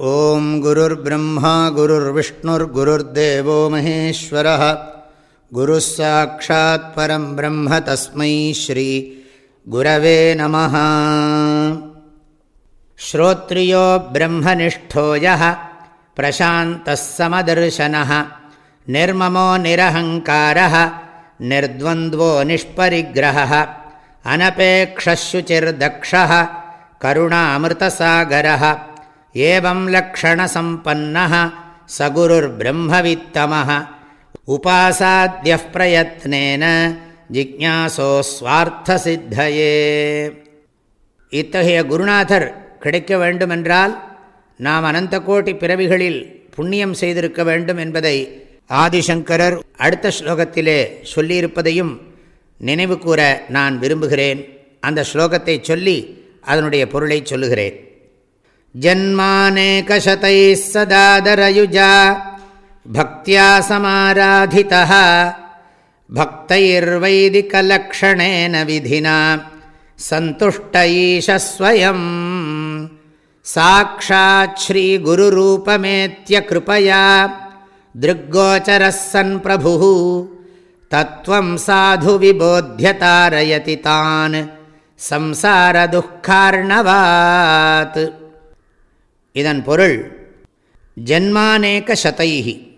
ஓம் குருர் பிரம்மா குருர் விஷ்ணுர் குருர் தேவோ மகேஸ்வர குரு சாட்சாத் பரம் பிரம்ம தஸ்மை ஸ்ரீ குரவே நம ஸ்ரோத்ரியோ பிரம்மனிஷ்டோய பிரசாந்தமதர்சன நிர்மமோ நிரஹங்கார நிர்வோ நிஷ்பரிகிரக அனபேக்ஷுச்சிர்தக்ஷ கருணாமிருத்தசாகர ஏவம் லக்ஷண சம்பன்னः சகுருர் சகுருர்பிரம்மவித்தமः உபாசாத்தியः பிரயத்னேன ஜிக்ஞாசோ ஸ்வார்த்தசித்தயே. இத்தகைய குருநாதர் கிடைக்க வேண்டுமென்றால் நாம் அனந்த கோட்டி பிறவிகளில் புண்ணியம் செய்திருக்க வேண்டும் என்பதை ஆதிசங்கரர் அடுத்த ஸ்லோகத்திலே சொல்லியிருப்பதையும் நினைவு கூற நான் விரும்புகிறேன். அந்த ஸ்லோகத்தை சொல்லி அதனுடைய பொருளை சொல்லுகிறேன். जन्मानेकशतैः सदादरयुजा। भक्त्या समाराधितः। भक्तैर्वैदिकलक्षणेन विधिना। सन्तुष्ट ईशस्वयम् साक्षात् श्रीगुरुरूपमेत्य कृपया दृग्गोचरः सन् प्रभुः। तत्त्वं साधु विबोध्यतारयति तान्। संसारदुःखार्णवात् இதன் பொருள் ஜென்மானேக சதைகி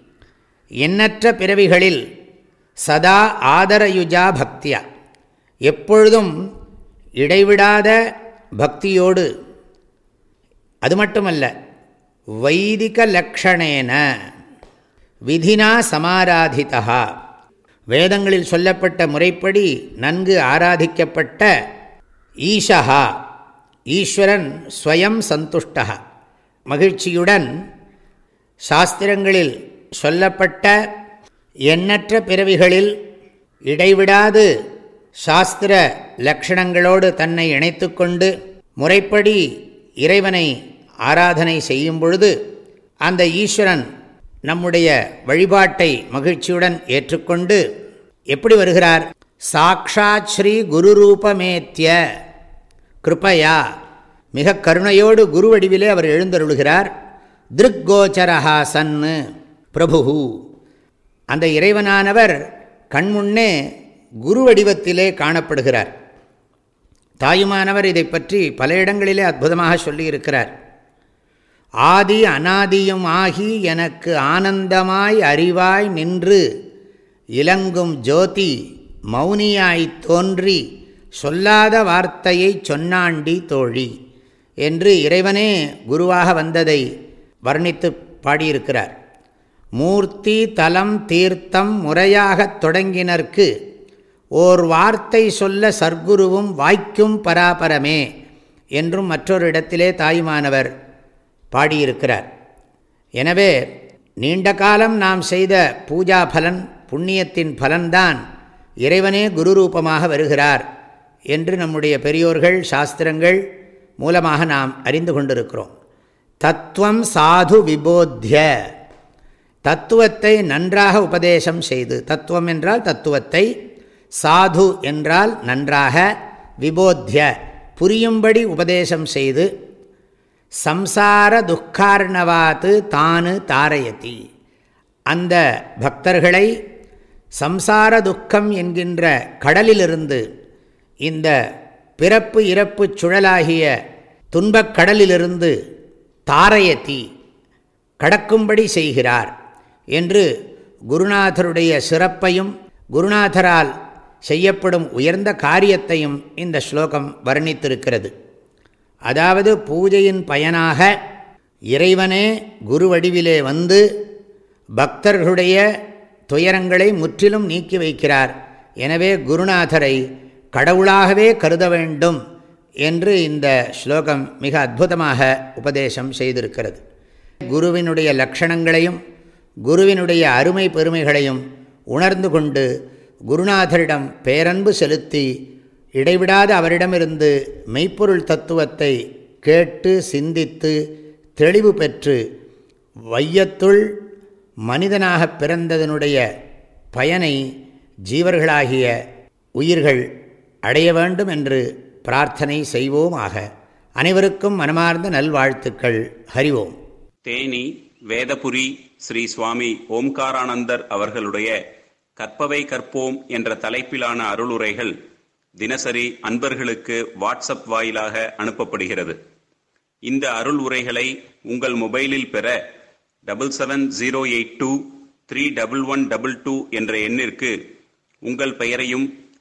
எண்ணற்ற பிறவிகளில் சதா ஆதரயுஜா பக்தியா எப்பொழுதும் இடைவிடாத பக்தியோடு. அது மட்டுமல்ல வைதிக லக்ஷணேன விதினா சமாராதிதா வேதங்களில் சொல்லப்பட்ட முறைப்படி நன்கு ஆராதிக்கப்பட்ட ஈஷா ஈஸ்வரன் ஸ்வயம் சந்துஷ்டா மகிழ்ச்சியுடன் சாஸ்திரங்களில் சொல்லப்பட்ட எண்ணற்ற பிறவிகளில் இடைவிடாது சாஸ்திர லக்ஷணங்களோடு தன்னை இணைத்து கொண்டு முறைப்படி இறைவனை ஆராதனை செய்யும் பொழுது அந்த ஈஸ்வரன் நம்முடைய வழிபாட்டை மகிழ்ச்சியுடன் ஏற்றுக்கொண்டு எப்படி வருகிறார்? சாக்ஷாத் ஸ்ரீ குரு ரூபமேத்திய கிருபையா மிக கருணையோடு குரு வடிவிலே அவர் எழுந்தருளுகிறார். திருக்கோச்சரஹா சன்னு பிரபு அந்த இறைவனானவர் கண்முன்னே குருவடிவத்திலே காணப்படுகிறார். தாயுமானவர் இதை பற்றி பல இடங்களிலே அற்புதமாக சொல்லியிருக்கிறார். ஆதி அனாதியும் ஆகி எனக்கு ஆனந்தமாய் அறிவாய் நின்று இலங்கும் ஜோதி மௌனியாய் தோன்றி சொல்லாத வார்த்தையை சொன்னாண்டி தோழி. என்று இறைவனே குருவாக வந்ததை வர்ணித்து பாடியிருக்கிறார். மூர்த்தி தலம் தீர்த்தம் முறையாகத் தொடங்கினர்க்கு ஓர் வார்த்தை சொல்ல சர்க்குருவும் வாய்க்கும் பராபரமே என்றும் மற்றொரு இடத்திலே தாயுமானவர் பாடியிருக்கிறார். எனவே நீண்ட காலம் நாம் செய்த பூஜா பலன் புண்ணியத்தின் பலன்தான் இறைவனே குரு ரூபமாக வருகிறார் என்று நம்முடைய பெரியோர்கள் சாஸ்திரங்கள் மூலமாக நாம் அறிந்து கொண்டிருக்கிறோம். தத்துவம் சாது விபோத்திய தத்துவத்தை நன்றாக உபதேசம் செய்து தத்துவம் என்றால் தத்துவத்தை சாது என்றால் நன்றாக விபோத்திய புரியும்படி உபதேசம் செய்து சம்சார துக்கார்ணவாத்து தானு தாரயதி. அந்த பக்தர்களை சம்சார துக்கம் என்கின்ற கடலிலிருந்து இந்த பிறப்பு இறப்பு சுழலாகிய துன்பக் கடலிலிருந்து தாரையத்தி கடக்கும்படி செய்கிறார் என்று குருநாதருடைய சிறப்பையும் குருநாதரால் செய்யப்படும் உயர்ந்த காரியத்தையும் இந்த ஸ்லோகம் வர்ணித்திருக்கிறது. அதாவது பூஜையின் பயனாக இறைவனே குரு வடிவிலே வந்து பக்தர்களுடைய துயரங்களை முற்றிலும் நீக்கி வைக்கிறார். எனவே குருநாதரை கடவுளாகவே கருத வேண்டும் என்று இந்த ஸ்லோகம் மிக அற்புதமாக உபதேசம் செய்திருக்கிறது. குருவினுடைய லக்ஷணங்களையும் குருவினுடைய அருமை பெருமைகளையும் உணர்ந்து கொண்டு குருநாதரிடம் பேரன்பு செலுத்தி இடைவிடாத அவரிடமிருந்து மெய்ப்பொருள் தத்துவத்தை கேட்டு சிந்தித்து தெளிவு பெற்று வையத்துள் மனிதனாக பிறந்ததனுடைய பயனை ஜீவர்களாகிய உயிர்கள் அடைய வேண்டும் என்று பிரார்த்தனை செய்வோமாக அனைவருக்கும் மனமார்ந்த நல்வாழ்த்துக்கள். ஹரிவோம் தேனி வேதபுரி ஸ்ரீ சுவாமி ஓம்காரானந்தர் அவர்களுடைய கற்பவை கற்போம் என்ற தலைப்பிலான அருளுரைகள் தினசரி அன்பர்களுக்கு வாட்ஸ்அப் வாயிலாக அனுப்பப்படுகிறது. இந்த அருள் உரைகளை உங்கள் மொபைலில் பெற double seven zero eight two three double one double two என்ற எண்ணிற்கு உங்கள் பெயரையும்